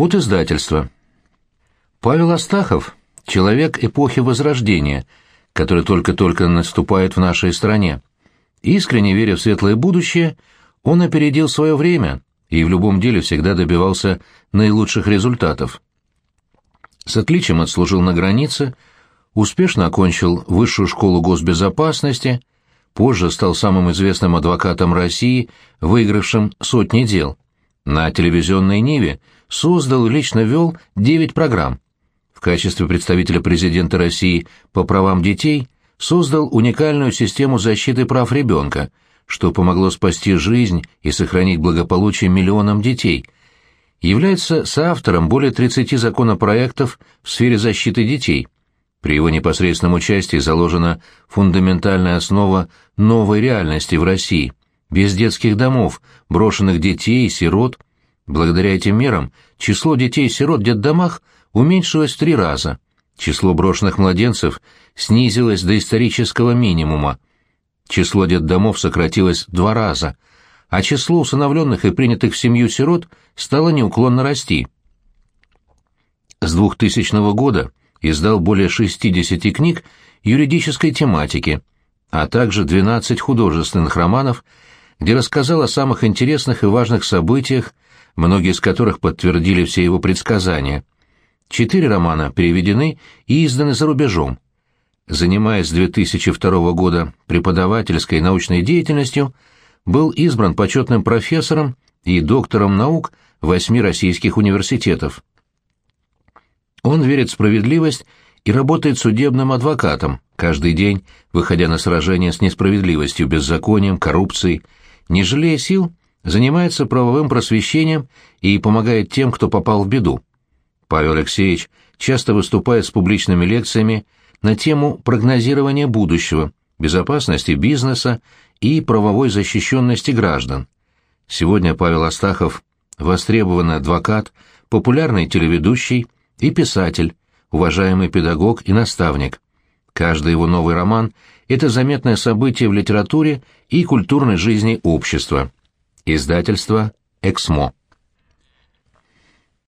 От издательства. Павел Астахов — человек эпохи Возрождения, который только-только наступает в нашей стране. Искренне веря в светлое будущее, он опередил свое время и в любом деле всегда добивался наилучших результатов. С отличием отслужил на границе, успешно окончил Высшую школу госбезопасности, позже стал самым известным адвокатом России, выигравшим сотни дел. На телевизионной Ниве создал и лично вел 9 программ. В качестве представителя президента России по правам детей создал уникальную систему защиты прав ребенка, что помогло спасти жизнь и сохранить благополучие миллионам детей. Является соавтором более 30 законопроектов в сфере защиты детей. При его непосредственном участии заложена фундаментальная основа новой реальности в России. Без детских домов, брошенных детей, сирот. Благодаря этим мерам число детей-сирот в детдомах уменьшилось в три раза. Число брошенных младенцев снизилось до исторического минимума. Число детдомов сократилось в два раза, а число усыновленных и принятых в семью сирот стало неуклонно расти. С 2000 года издал более 60 книг юридической тематики, а также 12 художественных романов, где рассказал о самых интересных и важных событиях, многие из которых подтвердили все его предсказания. Четыре романа переведены и изданы за рубежом. Занимаясь с 2002 года преподавательской и научной деятельностью, был избран почетным профессором и доктором наук восьми российских университетов. Он верит в справедливость и работает судебным адвокатом, каждый день выходя на сражение с несправедливостью, беззаконием, коррупцией, не жалея сил, занимается правовым просвещением и помогает тем, кто попал в беду. Павел Алексеевич часто выступает с публичными лекциями на тему прогнозирования будущего, безопасности бизнеса и правовой защищенности граждан. Сегодня Павел Астахов – востребованный адвокат, популярный телеведущий и писатель, уважаемый педагог и наставник. Каждый его новый роман – это заметное событие в литературе и культурной жизни общества. Издательство «Эксмо».